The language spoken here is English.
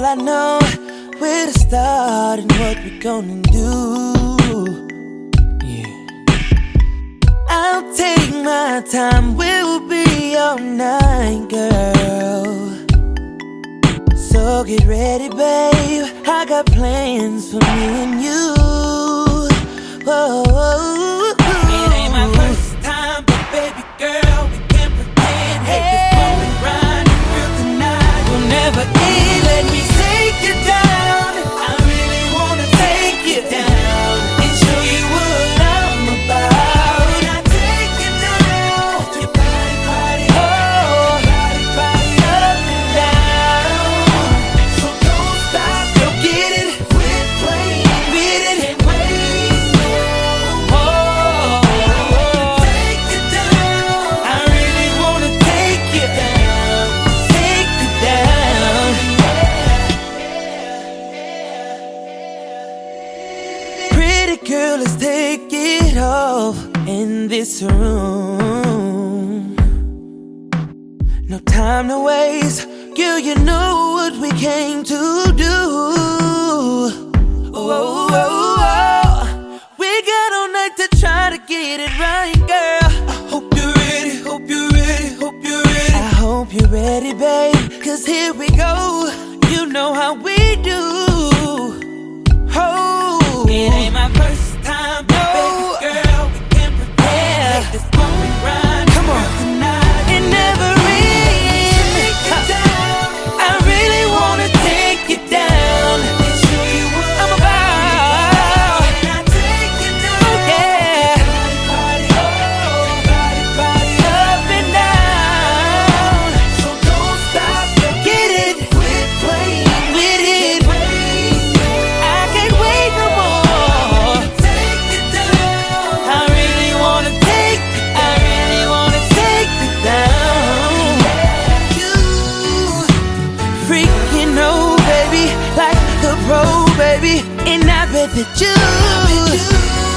girl, I know where to start and what we're gonna do. Yeah, I'll take my time, we'll be all night, girl. So get ready, babe. I got plans for me and you. Whoa. Pretty girl, let's take it off in this room. No time to waste, girl. You know what we came to do. Oh, oh, oh. We got all night to try to get it right, girl. I hope you're ready, hope you're ready, hope you're ready. I hope you're ready, babe. Cause here we go. You know how we do. Oh, bet that you.